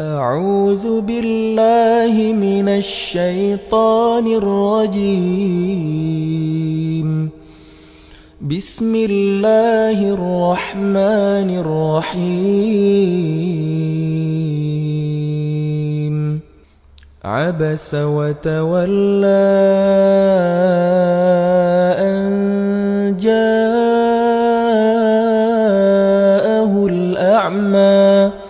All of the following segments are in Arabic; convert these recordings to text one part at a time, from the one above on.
أعوذ بالله من الشيطان الرجيم. بسم الله الرحمن الرحيم. عبس وتولى أن جاءه الأعمى.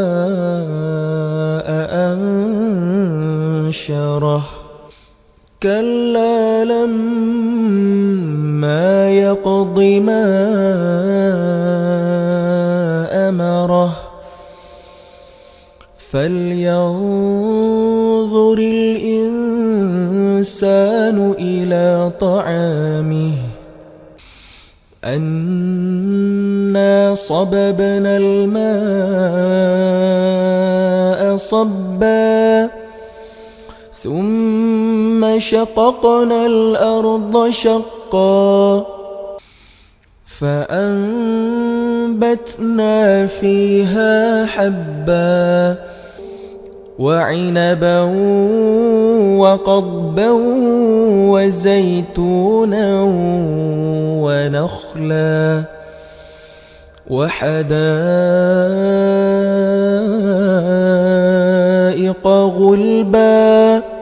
أنشره كلا لما يقض ما أمره فلينظر الإنسان إلى طعامه أنا صببنا الماء صبا ثم شققنا الأرض شقا فأنبتنا فيها حبا وعنبا وقضبا وزيتونا ونخلا وحدائق غلبا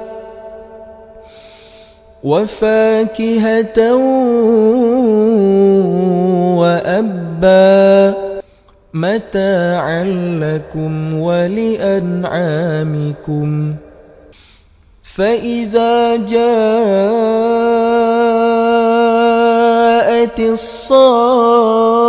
وفاكهة وأبا. متاعا لكم ولأنعامكم. فإذا جاءت الصاخة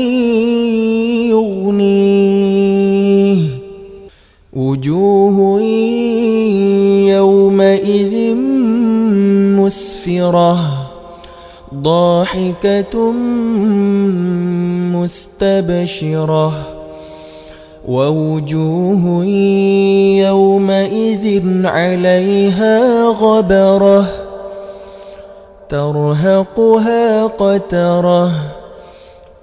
يغنيه. وجوه يومئذ مسفرة ضاحكة مستبشرة. ووجوه يومئذ عليها غبرة ترهقها قترة.